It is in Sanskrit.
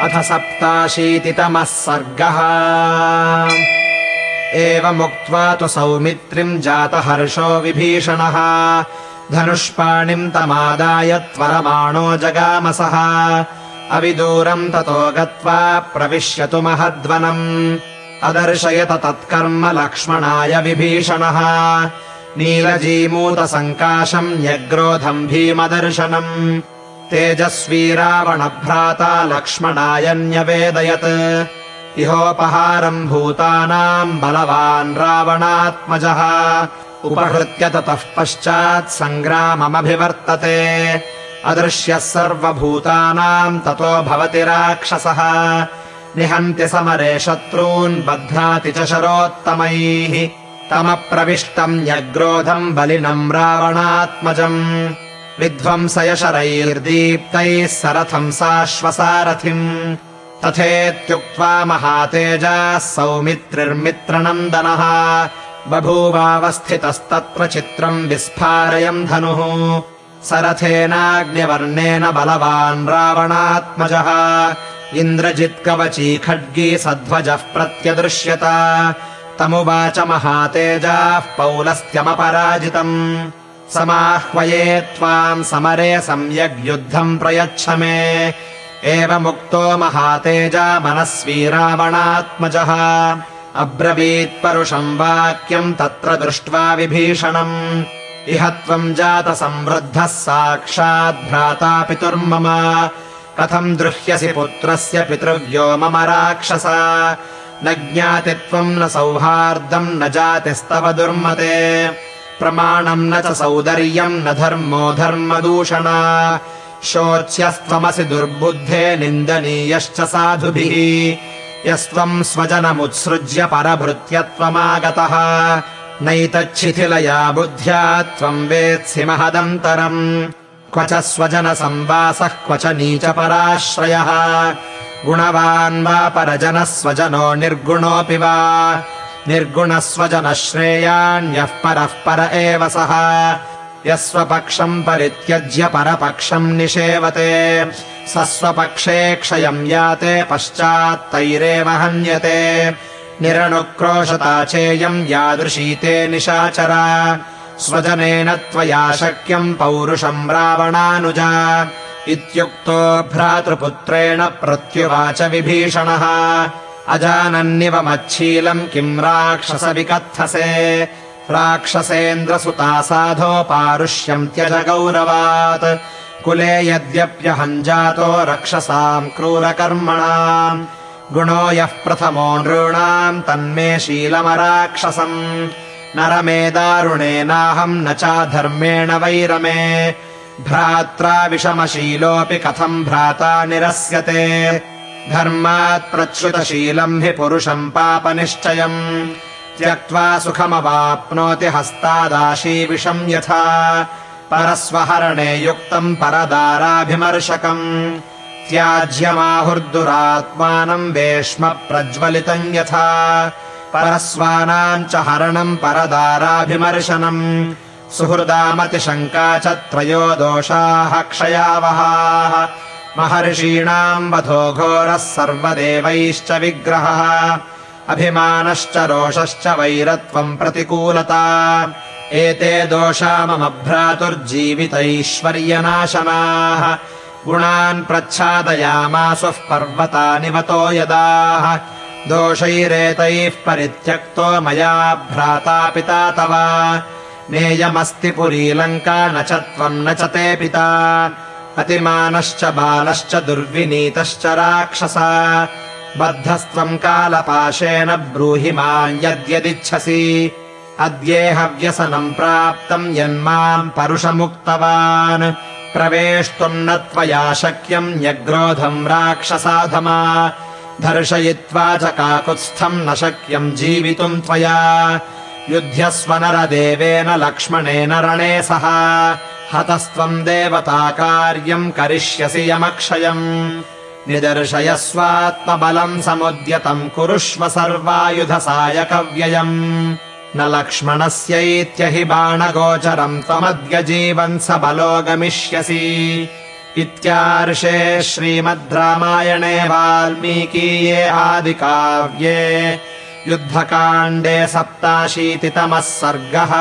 अथ सप्ताशीतितमः सर्गः। एवमुक्त्वा तु सौमित्रिम् जातहर्षो विभीषणः। धनुष्पाणिम् तमादाय त्वरमाणो जगामसः। अविदूरम् ततो गत्वा प्रविश्यतु महद्वनम्। अदर्शयत तत्कर्म लक्ष्मणाय विभीषणः। नीलजीमूतसङ्काशम् न्यग्रोधम् भीमदर्शनम् तेजस्वी रावणभ्राता लक्ष्मणाय न्यवेदयत् इहोपहारम् भूतानाम् बलवान् रावणात्मजः। उपहृत्य ततः पश्चात् सङ्ग्राममभिवर्तते। अदृश्यः सर्वभूतानाम् ततो भवति राक्षसः। निहन्ति समरे शत्रून् बध्नाति च शरोत्तमैः। तमप्रविष्टम् न्यग्रोधम् बलिनम् रावणात्मजम् विध्वंसयशरैर्दीप्तैः सरथम् साश्वसारथिम्। तथेत्युक्त्वा महातेजाः सौमित्रिर्मित्रनन्दनः। बभूवावस्थितस्तत्र चित्रम् विस्फारयम् धनुः। सरथेनाग्निवर्णेन बलवान् रावणात्मजः। इन्द्रजित्कवची खड्गी सध्वजः प्रत्यदृश्यत। तमुवाच महातेजाः पौलस्त्यमपराजितम् समाह्वये त्वाम् समरे सम्यग्युद्धम् प्रयच्छ मे। एवमुक्तो महातेजा मनस्वी रावणात्मजः अब्रवीत्परुषम् वाक्यम् तत्र दृष्ट्वा विभीषणम्। इह त्वम् जातसंवृद्धः साक्षाद्भ्राता पितुर्मम। कथम् दृह्यसि पुत्रस्य पितृव्यो मम राक्षस। न ज्ञाति त्वम् न सौहार्दम् न जातिस्तव दुर्मते प्रमाणम् न च सौदर्यम् न धर्मो धर्मदूषणा। शोच्यस्त्वमसि दुर्बुद्धे निन्दनीयश्च साधुभिः। यस्त्वम् स्वजनमुत्सृज्य परभृत्यत्वमागतः। नैतच्छिथिलया बुद्ध्या त्वम् वेत्सि महदन्तरम्। क्व च स्वजनसंवासः क्व च नीचपराश्रयः। गुणवान् वा परजनः स्वजनो निर्गुणोऽपि वा निर्गुणः स्वजनः श्रेयाण्यः परः पर एव सः। यस्वपक्षम् परित्यज्य परपक्षम् निषेवते। स स्वपक्षे क्षयम् याते पश्चात्तैरेव हन्यते। निरनुक्रोशता चेयम् यादृशी ते निशाचरा। स्वजनेन त्वया शक्यम् पौरुषम् रावणानुजा। इत्युक्तो भ्रातृपुत्रेण प्रत्युवाच विभीषणः अजानन्निव मच्छीलम् किम् राक्षसविकत्थसे? राक्षसेन्द्रसुता साधो पारुष्यम् त्यज गौरवात्। कुले यद्यप्यहम् जातो रक्षसाम् क्रूरकर्मणाम्। गुणो यः प्रथमो नृणाम् तन्मे शीलमराक्षसम्। नरमे दारुणेनाहम् न चाधर्मेण वैरमे। भ्रात्रा विषमशीलोऽपि कथम् भ्राता निरस्यते धर्मात् प्रच्युतशीलम् हि पुरुषम् पापनिश्चयम्। त्यक्त्वा सुखमवाप्नोति हस्तादाशीविषम् यथा। परस्वहरणे युक्तम् परदाराभिमर्शकम्। त्याज्यमाहुर्दुरात्मानम् वेश्म प्रज्वलितम् यथा। परस्वानाम् च हरणम् परदाराभिमर्शनम्। सुहृदामतिशङ्का च त्रयो दोषाः क्षयावहाः महर्षीणाम् वधो घोरः सर्वदेवैश्च विग्रहः। अभिमानश्च रोषश्च वैरत्वम् प्रतिकूलता। एते दोषा मम भ्रातुर्जीवितैश्वर्यनाशनाः। गुणान् प्रच्छादयामासुः पर्वतानिवतो यदाः। दोषैरेतैः परित्यक्तो मया भ्राता पिता तव। नेयमस्ति पुरीलङ्का न च त्वम् न च ते पिता अतिमानश्च बालश्च दुर्विनीतश्च राक्षसा। बद्धस्त्वम् कालपाशेन ब्रूहि माम् यद्यदिच्छसि। अद्येह व्यसनम् प्राप्तम् यन्माम् परुषमुक्तवान्। प्रवेष्टुम् न त्वया शक्यम् न्यग्रोधम् राक्षसाधमा। दर्शयित्वा च काकुत्स्थम् न शक्यम् जीवितुम् त्वया युध्यस्व नरदेवेन लक्ष्मणेन रणे सह। हतस्त्वम् देवताकार्यम् करिष्यसि यमक्षयम्। निदर्शयस्वात्मबलम् समुद्यतम् कुरुष्व सर्वायुधसायकव्ययम्। न लक्ष्मणस्यैत्यहि बाणगोचरम् त्वमद्य जीवन् स बलो गमिष्यसि। इत्यार्षे श्रीमद् रामायणे वाल्मीकीये आदिकाव्ये युद्धकाण्डे सप्ताशीतितमः सर्गः